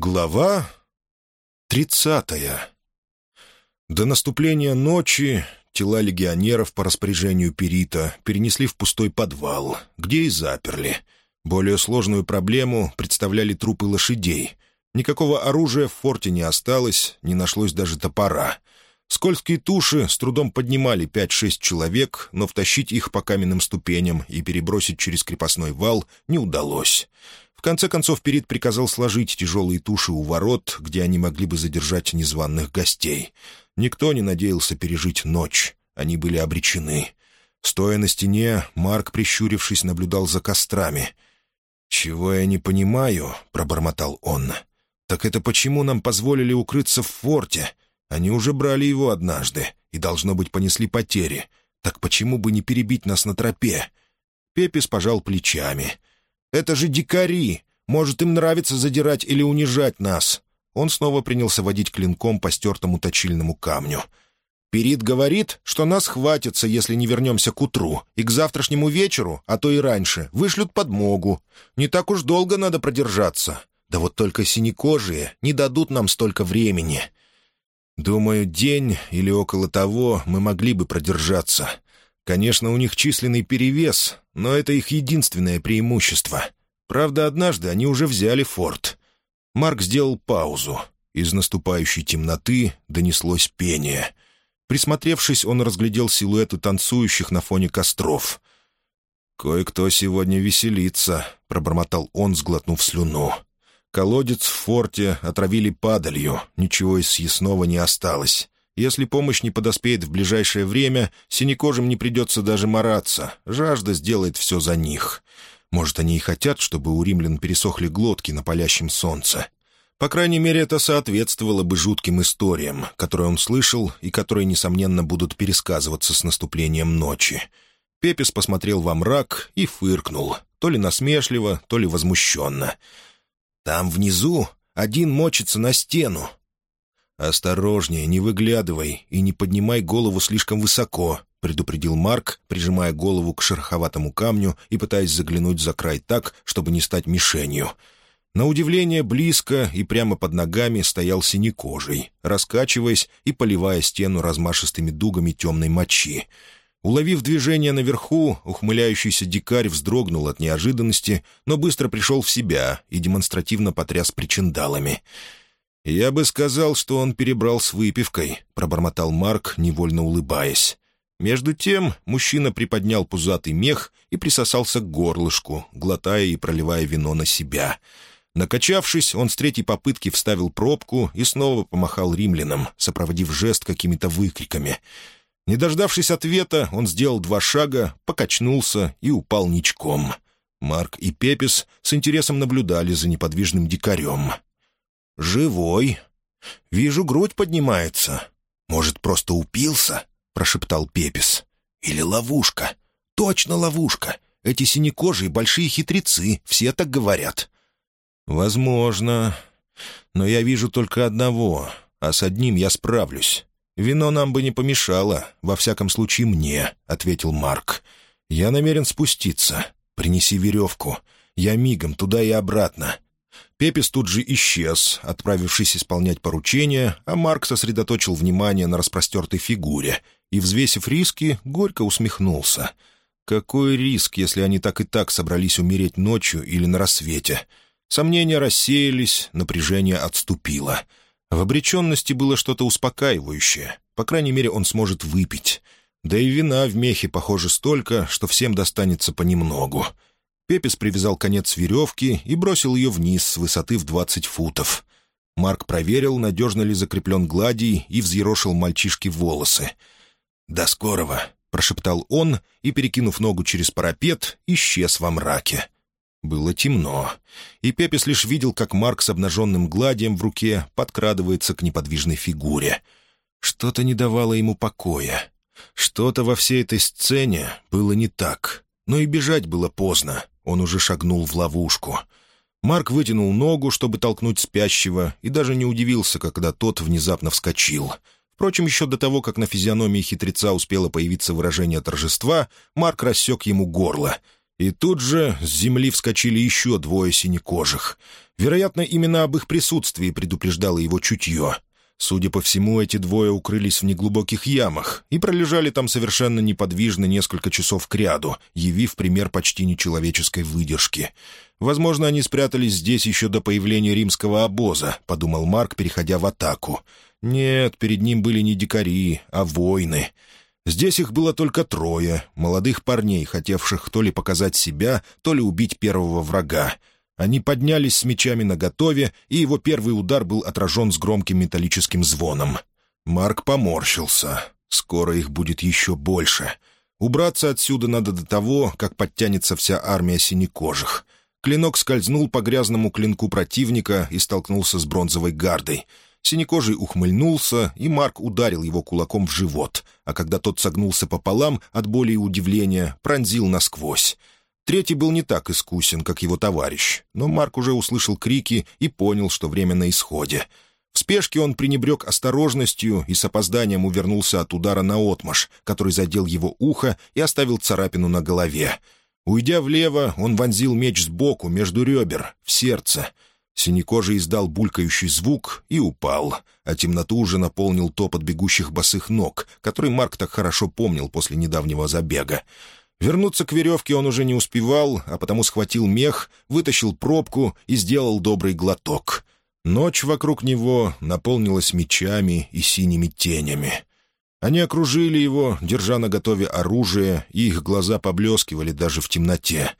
Глава тридцатая. До наступления ночи тела легионеров по распоряжению Перита перенесли в пустой подвал, где и заперли. Более сложную проблему представляли трупы лошадей. Никакого оружия в форте не осталось, не нашлось даже топора. Скользкие туши с трудом поднимали пять-шесть человек, но втащить их по каменным ступеням и перебросить через крепостной вал не удалось. В конце концов, Перит приказал сложить тяжелые туши у ворот, где они могли бы задержать незваных гостей. Никто не надеялся пережить ночь. Они были обречены. Стоя на стене, Марк, прищурившись, наблюдал за кострами. «Чего я не понимаю», — пробормотал он, — «так это почему нам позволили укрыться в форте? Они уже брали его однажды и, должно быть, понесли потери. Так почему бы не перебить нас на тропе?» Пепис пожал плечами — это же дикари! Может, им нравится задирать или унижать нас!» Он снова принялся водить клинком по стертому точильному камню. «Перит говорит, что нас хватится, если не вернемся к утру, и к завтрашнему вечеру, а то и раньше, вышлют подмогу. Не так уж долго надо продержаться. Да вот только синекожие не дадут нам столько времени. Думаю, день или около того мы могли бы продержаться. Конечно, у них численный перевес, но это их единственное преимущество. Правда, однажды они уже взяли форт. Марк сделал паузу. Из наступающей темноты донеслось пение. Присмотревшись, он разглядел силуэты танцующих на фоне костров. «Кое-кто сегодня веселится», — пробормотал он, сглотнув слюну. «Колодец в форте отравили падалью, ничего из съестного не осталось. Если помощь не подоспеет в ближайшее время, синекожим не придется даже мараться. Жажда сделает все за них. Может, они и хотят, чтобы у римлян пересохли глотки на палящем солнце. По крайней мере, это соответствовало бы жутким историям, которые он слышал и которые, несомненно, будут пересказываться с наступлением ночи. Пепес посмотрел во мрак и фыркнул, то ли насмешливо, то ли возмущенно. «Там внизу один мочится на стену, «Осторожнее, не выглядывай и не поднимай голову слишком высоко», — предупредил Марк, прижимая голову к шероховатому камню и пытаясь заглянуть за край так, чтобы не стать мишенью. На удивление близко и прямо под ногами стоял синекожий, раскачиваясь и поливая стену размашистыми дугами темной мочи. Уловив движение наверху, ухмыляющийся дикарь вздрогнул от неожиданности, но быстро пришел в себя и демонстративно потряс причиндалами — «Я бы сказал, что он перебрал с выпивкой», — пробормотал Марк, невольно улыбаясь. Между тем мужчина приподнял пузатый мех и присосался к горлышку, глотая и проливая вино на себя. Накачавшись, он с третьей попытки вставил пробку и снова помахал римлянам, сопроводив жест какими-то выкриками. Не дождавшись ответа, он сделал два шага, покачнулся и упал ничком. Марк и Пепис с интересом наблюдали за неподвижным дикарем — «Живой. Вижу, грудь поднимается. Может, просто упился?» — прошептал Пепис. «Или ловушка. Точно ловушка. Эти синекожие большие хитрецы, все так говорят». «Возможно. Но я вижу только одного, а с одним я справлюсь. Вино нам бы не помешало, во всяком случае мне», — ответил Марк. «Я намерен спуститься. Принеси веревку. Я мигом туда и обратно. Пепис тут же исчез, отправившись исполнять поручение, а Марк сосредоточил внимание на распростертой фигуре и, взвесив риски, горько усмехнулся. Какой риск, если они так и так собрались умереть ночью или на рассвете? Сомнения рассеялись, напряжение отступило. В обреченности было что-то успокаивающее. По крайней мере, он сможет выпить. Да и вина в мехе, похоже, столько, что всем достанется понемногу. Пепис привязал конец веревки и бросил ее вниз с высоты в двадцать футов. Марк проверил, надежно ли закреплен гладий, и взъерошил мальчишке волосы. «До скорого!» — прошептал он и, перекинув ногу через парапет, исчез во мраке. Было темно, и Пепис лишь видел, как Марк с обнаженным гладием в руке подкрадывается к неподвижной фигуре. Что-то не давало ему покоя. Что-то во всей этой сцене было не так. Но и бежать было поздно. Он уже шагнул в ловушку. Марк вытянул ногу, чтобы толкнуть спящего, и даже не удивился, когда тот внезапно вскочил. Впрочем, еще до того, как на физиономии хитреца успело появиться выражение торжества, Марк рассек ему горло. И тут же с земли вскочили еще двое синекожих. Вероятно, именно об их присутствии предупреждало его чутье. Судя по всему, эти двое укрылись в неглубоких ямах и пролежали там совершенно неподвижно несколько часов кряду, явив пример почти нечеловеческой выдержки. «Возможно, они спрятались здесь еще до появления римского обоза», — подумал Марк, переходя в атаку. «Нет, перед ним были не дикари, а воины». Здесь их было только трое, молодых парней, хотевших то ли показать себя, то ли убить первого врага. Они поднялись с мечами наготове, и его первый удар был отражен с громким металлическим звоном. Марк поморщился. Скоро их будет еще больше. Убраться отсюда надо до того, как подтянется вся армия синекожих. Клинок скользнул по грязному клинку противника и столкнулся с бронзовой гардой. Синекожий ухмыльнулся, и Марк ударил его кулаком в живот, а когда тот согнулся пополам от боли и удивления, пронзил насквозь. Третий был не так искусен, как его товарищ, но Марк уже услышал крики и понял, что время на исходе. В спешке он пренебрег осторожностью и с опозданием увернулся от удара на отмаш, который задел его ухо и оставил царапину на голове. Уйдя влево, он вонзил меч сбоку, между ребер, в сердце. Синекожий издал булькающий звук и упал, а темноту уже наполнил топот бегущих босых ног, который Марк так хорошо помнил после недавнего забега. Вернуться к веревке он уже не успевал, а потому схватил мех, вытащил пробку и сделал добрый глоток. Ночь вокруг него наполнилась мечами и синими тенями. Они окружили его, держа на готове оружие, и их глаза поблескивали даже в темноте.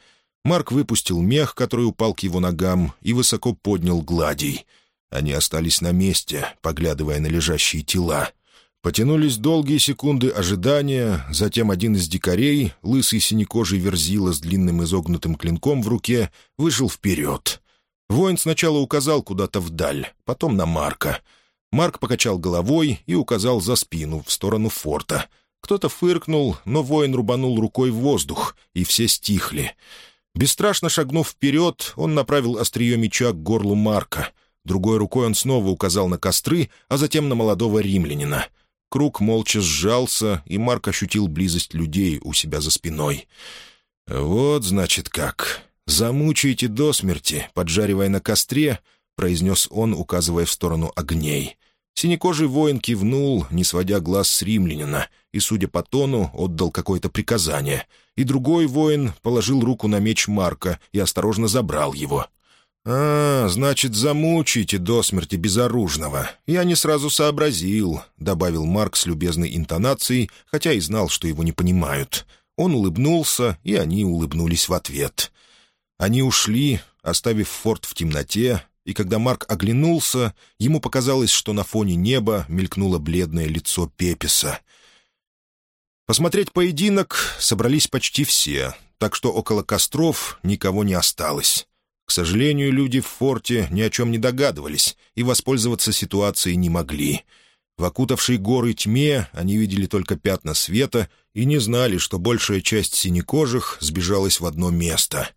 Марк выпустил мех, который упал к его ногам, и высоко поднял гладий. Они остались на месте, поглядывая на лежащие тела. Потянулись долгие секунды ожидания, затем один из дикарей, лысый синекожий верзила с длинным изогнутым клинком в руке, вышел вперед. Воин сначала указал куда-то вдаль, потом на Марка. Марк покачал головой и указал за спину, в сторону форта. Кто-то фыркнул, но воин рубанул рукой в воздух, и все стихли. Бесстрашно шагнув вперед, он направил острие меча к горлу Марка. Другой рукой он снова указал на костры, а затем на молодого римлянина — Круг молча сжался, и Марк ощутил близость людей у себя за спиной. «Вот, значит, как. Замучаете до смерти, поджаривая на костре», — произнес он, указывая в сторону огней. Синекожий воин кивнул, не сводя глаз с римлянина, и, судя по тону, отдал какое-то приказание. И другой воин положил руку на меч Марка и осторожно забрал его. «А, значит, замучите до смерти безоружного. Я не сразу сообразил», — добавил Марк с любезной интонацией, хотя и знал, что его не понимают. Он улыбнулся, и они улыбнулись в ответ. Они ушли, оставив форт в темноте, и когда Марк оглянулся, ему показалось, что на фоне неба мелькнуло бледное лицо Пеписа. Посмотреть поединок собрались почти все, так что около костров никого не осталось. К сожалению, люди в форте ни о чем не догадывались и воспользоваться ситуацией не могли. В окутавшей горы тьме они видели только пятна света и не знали, что большая часть синекожих сбежалась в одно место.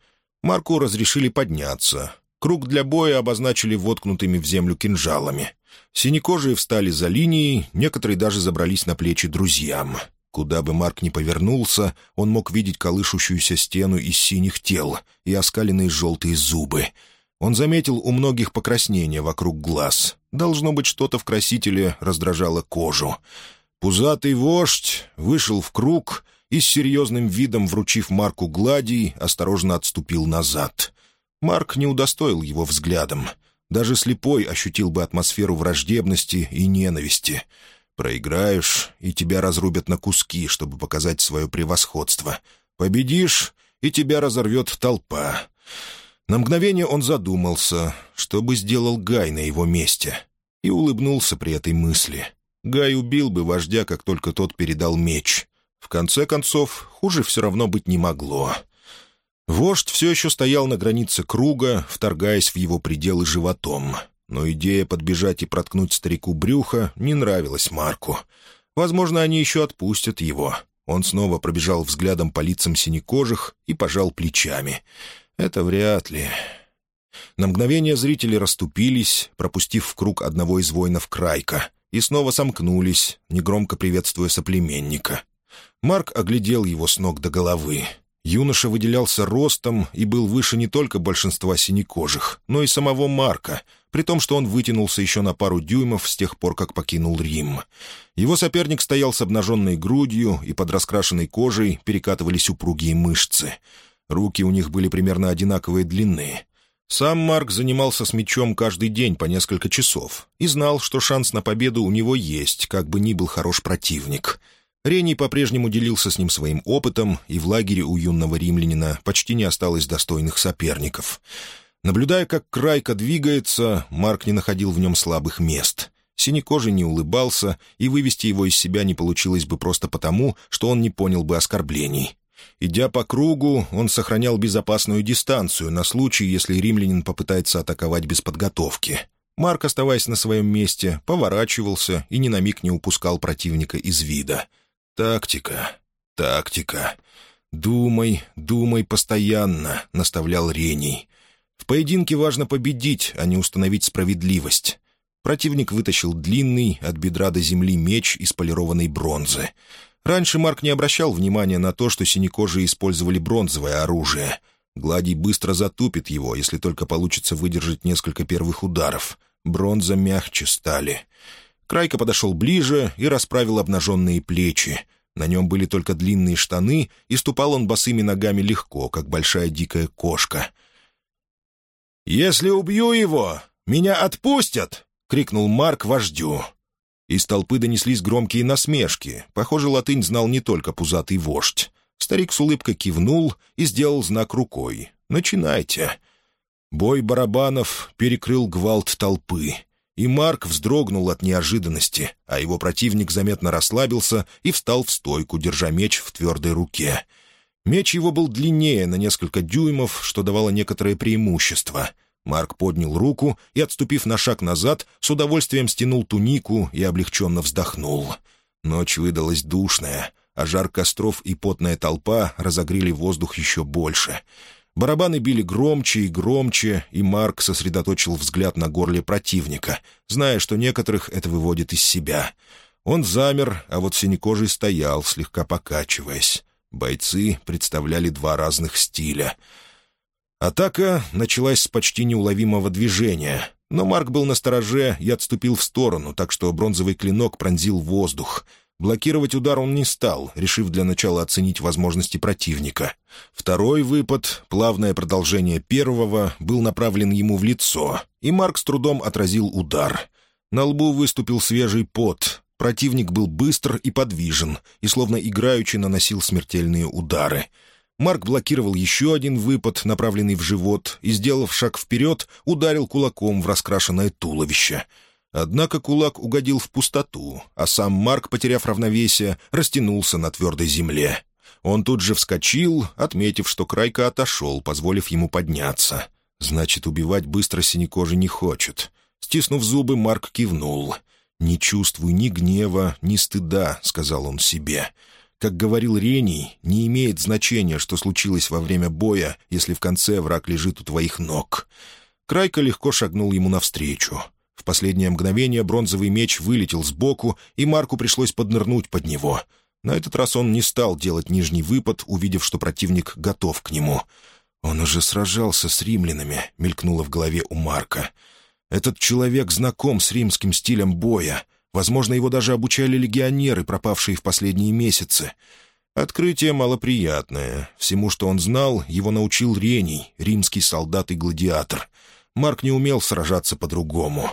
Марку разрешили подняться. Круг для боя обозначили воткнутыми в землю кинжалами. Синекожие встали за линией, некоторые даже забрались на плечи друзьям. Куда бы Марк ни повернулся, он мог видеть колышущуюся стену из синих тел и оскаленные желтые зубы. Он заметил у многих покраснение вокруг глаз. Должно быть, что-то в красителе раздражало кожу. Пузатый вождь вышел в круг и с серьезным видом, вручив Марку гладий, осторожно отступил назад. Марк не удостоил его взглядом. Даже слепой ощутил бы атмосферу враждебности и ненависти — Проиграешь, и тебя разрубят на куски, чтобы показать свое превосходство. Победишь, и тебя разорвет толпа. На мгновение он задумался, что бы сделал Гай на его месте, и улыбнулся при этой мысли. Гай убил бы вождя, как только тот передал меч. В конце концов, хуже все равно быть не могло. Вождь все еще стоял на границе круга, вторгаясь в его пределы животом — но идея подбежать и проткнуть старику брюха не нравилась Марку. Возможно, они еще отпустят его. Он снова пробежал взглядом по лицам синекожих и пожал плечами. «Это вряд ли». На мгновение зрители расступились, пропустив в круг одного из воинов Крайка, и снова сомкнулись, негромко приветствуя соплеменника. Марк оглядел его с ног до головы. Юноша выделялся ростом и был выше не только большинства синекожих, но и самого Марка, при том, что он вытянулся еще на пару дюймов с тех пор, как покинул Рим. Его соперник стоял с обнаженной грудью, и под раскрашенной кожей перекатывались упругие мышцы. Руки у них были примерно одинаковой длины. Сам Марк занимался с мячом каждый день по несколько часов и знал, что шанс на победу у него есть, как бы ни был хорош противник — Рений по-прежнему делился с ним своим опытом, и в лагере у юного римлянина почти не осталось достойных соперников. Наблюдая, как Крайка двигается, Марк не находил в нем слабых мест. Синекожий не улыбался, и вывести его из себя не получилось бы просто потому, что он не понял бы оскорблений. Идя по кругу, он сохранял безопасную дистанцию на случай, если римлянин попытается атаковать без подготовки. Марк, оставаясь на своем месте, поворачивался и ни на миг не упускал противника из вида — «Тактика, тактика. Думай, думай постоянно», — наставлял Рений. «В поединке важно победить, а не установить справедливость». Противник вытащил длинный, от бедра до земли меч из полированной бронзы. Раньше Марк не обращал внимания на то, что синекожие использовали бронзовое оружие. Гладий быстро затупит его, если только получится выдержать несколько первых ударов. Бронза мягче стали. Крайка подошел ближе и расправил обнаженные плечи. На нем были только длинные штаны, и ступал он босыми ногами легко, как большая дикая кошка. «Если убью его, меня отпустят!» — крикнул Марк вождю. Из толпы донеслись громкие насмешки. Похоже, латынь знал не только пузатый вождь. Старик с улыбкой кивнул и сделал знак рукой. «Начинайте». Бой барабанов перекрыл гвалт толпы и Марк вздрогнул от неожиданности, а его противник заметно расслабился и встал в стойку, держа меч в твердой руке. Меч его был длиннее на несколько дюймов, что давало некоторое преимущество. Марк поднял руку и, отступив на шаг назад, с удовольствием стянул тунику и облегченно вздохнул. Ночь выдалась душная, а жар костров и потная толпа разогрели воздух еще больше — Барабаны били громче и громче, и Марк сосредоточил взгляд на горле противника, зная, что некоторых это выводит из себя. Он замер, а вот синекожий стоял, слегка покачиваясь. Бойцы представляли два разных стиля. Атака началась с почти неуловимого движения, но Марк был на стороже и отступил в сторону, так что бронзовый клинок пронзил воздух — Блокировать удар он не стал, решив для начала оценить возможности противника. Второй выпад, плавное продолжение первого, был направлен ему в лицо, и Марк с трудом отразил удар. На лбу выступил свежий пот. Противник был быстр и подвижен, и словно играючи наносил смертельные удары. Марк блокировал еще один выпад, направленный в живот, и, сделав шаг вперед, ударил кулаком в раскрашенное туловище — Однако кулак угодил в пустоту, а сам Марк, потеряв равновесие, растянулся на твердой земле. Он тут же вскочил, отметив, что Крайка отошел, позволив ему подняться. Значит, убивать быстро синекожий не хочет. Стиснув зубы, Марк кивнул. «Не чувствуй ни гнева, ни стыда», — сказал он себе. Как говорил Рений, не имеет значения, что случилось во время боя, если в конце враг лежит у твоих ног. Крайка легко шагнул ему навстречу. В последнее мгновение бронзовый меч вылетел сбоку, и Марку пришлось поднырнуть под него. На этот раз он не стал делать нижний выпад, увидев, что противник готов к нему. «Он уже сражался с римлянами», — мелькнуло в голове у Марка. «Этот человек знаком с римским стилем боя. Возможно, его даже обучали легионеры, пропавшие в последние месяцы». Открытие малоприятное. Всему, что он знал, его научил Рений, римский солдат и гладиатор. Марк не умел сражаться по-другому.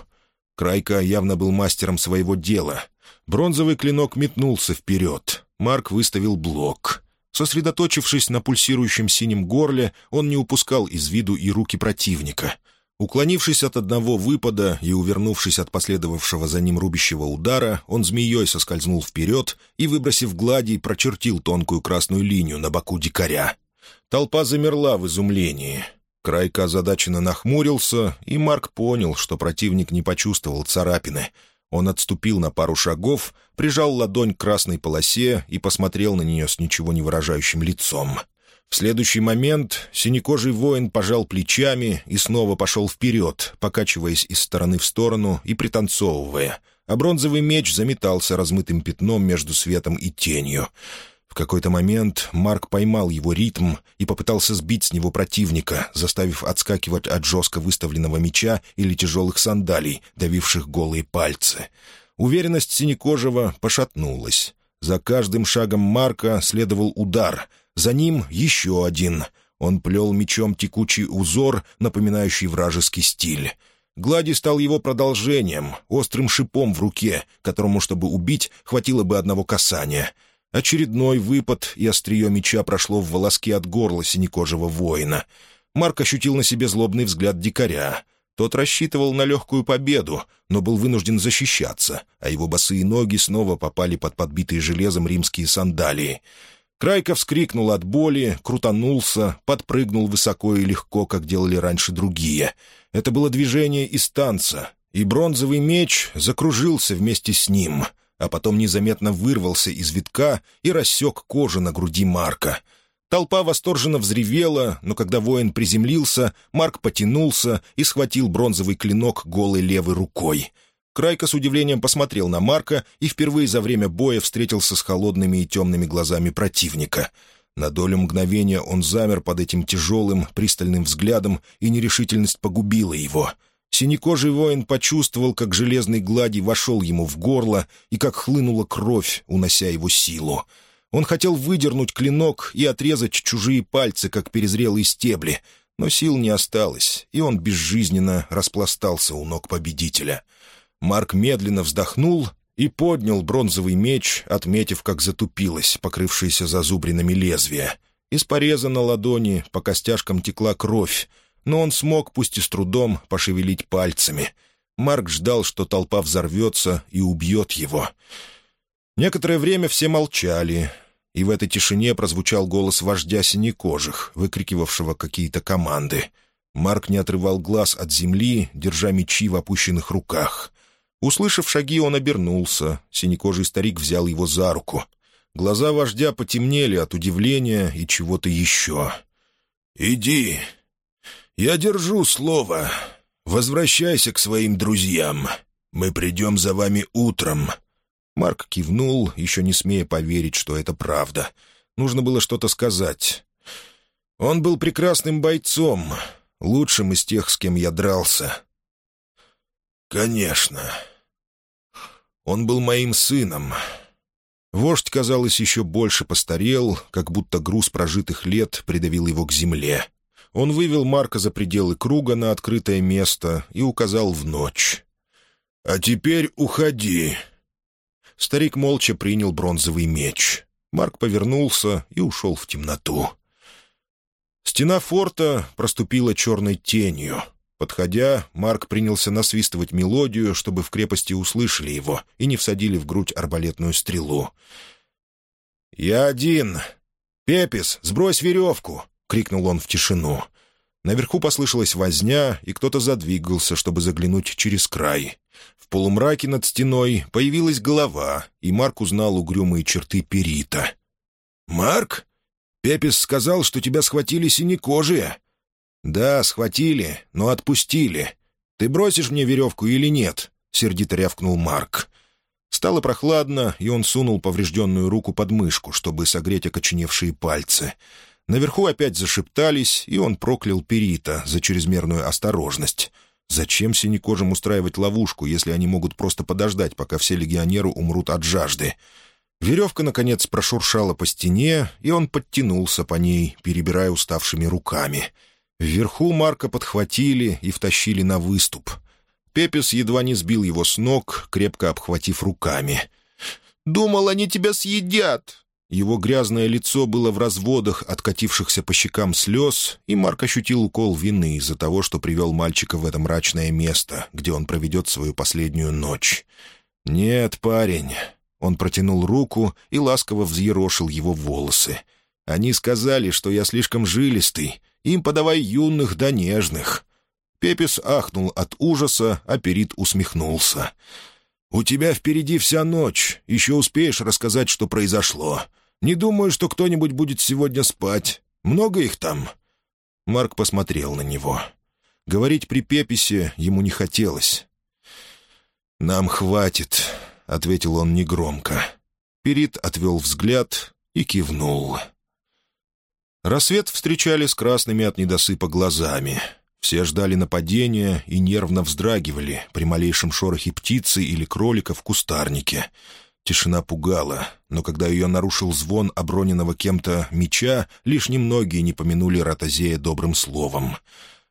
Крайка явно был мастером своего дела. Бронзовый клинок метнулся вперед. Марк выставил блок. Сосредоточившись на пульсирующем синем горле, он не упускал из виду и руки противника. Уклонившись от одного выпада и увернувшись от последовавшего за ним рубящего удара, он змеей соскользнул вперед и, выбросив гладий, прочертил тонкую красную линию на боку дикаря. Толпа замерла в изумлении — Крайка озадаченно нахмурился, и Марк понял, что противник не почувствовал царапины. Он отступил на пару шагов, прижал ладонь к красной полосе и посмотрел на нее с ничего не выражающим лицом. В следующий момент синекожий воин пожал плечами и снова пошел вперед, покачиваясь из стороны в сторону и пританцовывая, а бронзовый меч заметался размытым пятном между светом и тенью. В какой-то момент Марк поймал его ритм и попытался сбить с него противника, заставив отскакивать от жестко выставленного меча или тяжелых сандалий, давивших голые пальцы. Уверенность Синекожего пошатнулась. За каждым шагом Марка следовал удар, за ним еще один. Он плел мечом текучий узор, напоминающий вражеский стиль. Глади стал его продолжением, острым шипом в руке, которому, чтобы убить, хватило бы одного касания. Очередной выпад, и острие меча прошло в волоски от горла синекожего воина. Марк ощутил на себе злобный взгляд дикаря. Тот рассчитывал на легкую победу, но был вынужден защищаться, а его босые ноги снова попали под подбитые железом римские сандалии. Крайка вскрикнул от боли, крутанулся, подпрыгнул высоко и легко, как делали раньше другие. Это было движение из танца, и бронзовый меч закружился вместе с ним, а потом незаметно вырвался из витка и рассек кожу на груди Марка — Толпа восторженно взревела, но когда воин приземлился, Марк потянулся и схватил бронзовый клинок голой левой рукой. Крайка с удивлением посмотрел на Марка и впервые за время боя встретился с холодными и темными глазами противника. На долю мгновения он замер под этим тяжелым, пристальным взглядом, и нерешительность погубила его. Синекожий воин почувствовал, как железный гладий вошел ему в горло и как хлынула кровь, унося его силу. Он хотел выдернуть клинок и отрезать чужие пальцы, как перезрелые стебли, но сил не осталось, и он безжизненно распластался у ног победителя. Марк медленно вздохнул и поднял бронзовый меч, отметив, как затупилось, покрывшееся зазубринами лезвие. Из пореза на ладони по костяшкам текла кровь, но он смог, пусть и с трудом, пошевелить пальцами. Марк ждал, что толпа взорвется и убьет его. Некоторое время все молчали, и в этой тишине прозвучал голос вождя синекожих, выкрикивавшего какие-то команды. Марк не отрывал глаз от земли, держа мечи в опущенных руках. Услышав шаги, он обернулся. Синекожий старик взял его за руку. Глаза вождя потемнели от удивления и чего-то еще. «Иди. Я держу слово. Возвращайся к своим друзьям. Мы придем за вами утром. Марк кивнул, еще не смея поверить, что это правда. Нужно было что-то сказать. Он был прекрасным бойцом, лучшим из тех, с кем я дрался. «Конечно. Он был моим сыном». Вождь, казалось, еще больше постарел, как будто груз прожитых лет придавил его к земле. Он вывел Марка за пределы круга на открытое место и указал в ночь. «А теперь уходи. Старик молча принял бронзовый меч. Марк повернулся и ушел в темноту. Стена форта проступила черной тенью. Подходя, Марк принялся насвистывать мелодию, чтобы в крепости услышали его и не всадили в грудь арбалетную стрелу. «Я один! Пепис, сбрось веревку!» — крикнул он в тишину. Наверху послышалась возня, и кто-то задвигался, чтобы заглянуть через край. В полумраке над стеной появилась голова, и Марк узнал угрюмые черты Перита. «Марк? Пепис сказал, что тебя схватили синекожие». «Да, схватили, но отпустили. Ты бросишь мне веревку или нет?» — сердито рявкнул Марк. Стало прохладно, и он сунул поврежденную руку под мышку, чтобы согреть окоченевшие пальцы. Наверху опять зашептались, и он проклял Перита за чрезмерную осторожность — Зачем синекожим устраивать ловушку, если они могут просто подождать, пока все легионеры умрут от жажды? Веревка, наконец, прошуршала по стене, и он подтянулся по ней, перебирая уставшими руками. Вверху Марка подхватили и втащили на выступ. Пепес едва не сбил его с ног, крепко обхватив руками. «Думал, они тебя съедят!» Его грязное лицо было в разводах, откатившихся по щекам слез, и Марк ощутил укол вины из-за того, что привел мальчика в это мрачное место, где он проведет свою последнюю ночь. «Нет, парень». Он протянул руку и ласково взъерошил его волосы. «Они сказали, что я слишком жилистый. Им подавай юных да нежных». Пепис ахнул от ужаса, а Перит усмехнулся. «У тебя впереди вся ночь. Еще успеешь рассказать, что произошло. Не думаю, что кто-нибудь будет сегодня спать. Много их там?» Марк посмотрел на него. Говорить при Пеписе ему не хотелось. «Нам хватит», — ответил он негромко. Перит отвел взгляд, и кивнул. Рассвет встречали с красными от недосыпа глазами. Все ждали нападения и нервно вздрагивали при малейшем шорохе птицы или кролика в кустарнике. Тишина пугала, но когда ее нарушил звон оброненного кем-то меча, лишь немногие не помянули Ротозея добрым словом.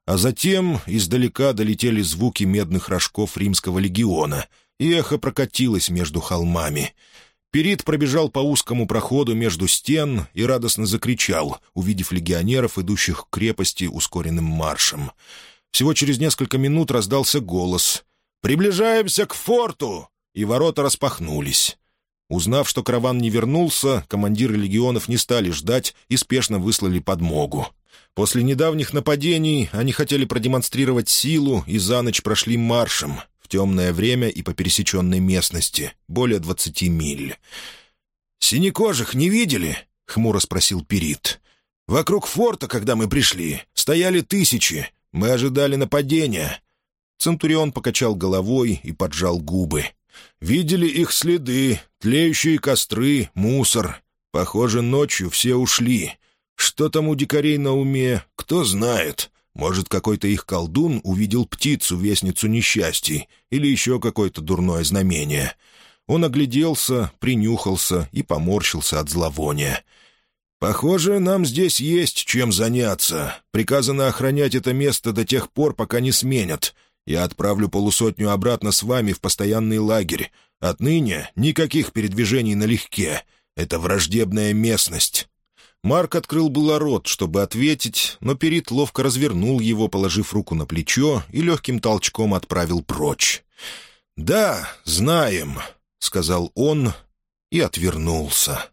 А затем издалека долетели звуки медных рожков римского легиона, и эхо прокатилось между холмами — Перит пробежал по узкому проходу между стен и радостно закричал, увидев легионеров, идущих к крепости ускоренным маршем. Всего через несколько минут раздался голос «Приближаемся к форту!» и ворота распахнулись. Узнав, что караван не вернулся, командиры легионов не стали ждать и спешно выслали подмогу. После недавних нападений они хотели продемонстрировать силу и за ночь прошли маршем, в темное время и по пересеченной местности, более двадцати миль. «Синекожих не видели?» — хмуро спросил Перит. «Вокруг форта, когда мы пришли, стояли тысячи. Мы ожидали нападения». Центурион покачал головой и поджал губы. «Видели их следы, тлеющие костры, мусор. Похоже, ночью все ушли. Что там у дикарей на уме, кто знает. Может, какой-то их колдун увидел птицу, вестницу несчастий, или еще какое-то дурное знамение. Он огляделся, принюхался и поморщился от зловония. «Похоже, нам здесь есть чем заняться. Приказано охранять это место до тех пор, пока не сменят. Я отправлю полусотню обратно с вами в постоянный лагерь. Отныне никаких передвижений налегке. Это враждебная местность. Марк открыл было рот, чтобы ответить, но Перит ловко развернул его, положив руку на плечо, и легким толчком отправил прочь. «Да, знаем», — сказал он и отвернулся.